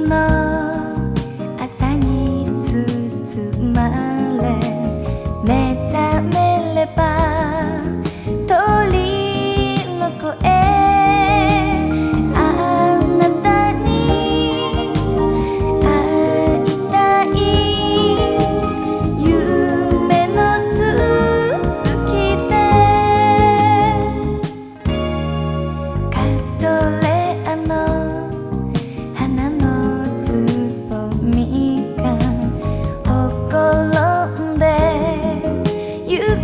の朝に包まれ目覚めれば you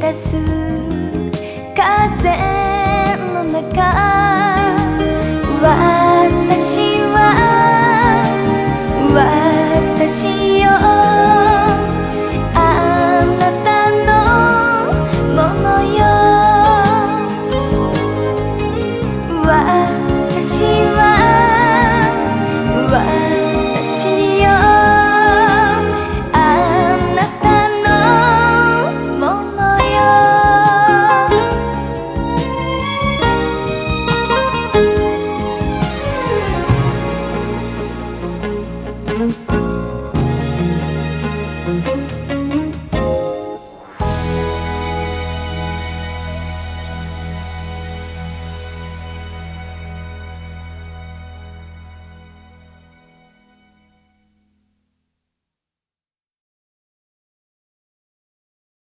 風の中